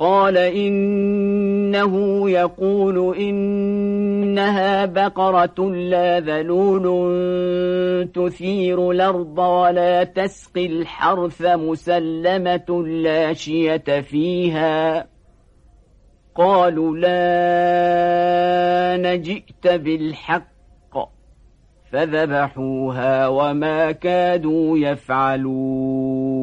قال إنه يقول إنها بقرة لا ذلول تثير الأرض ولا تسقي الحرث مسلمة لا شية فيها. قالوا لا نجئت بالحق فذبحوها وما كادوا يفعلون.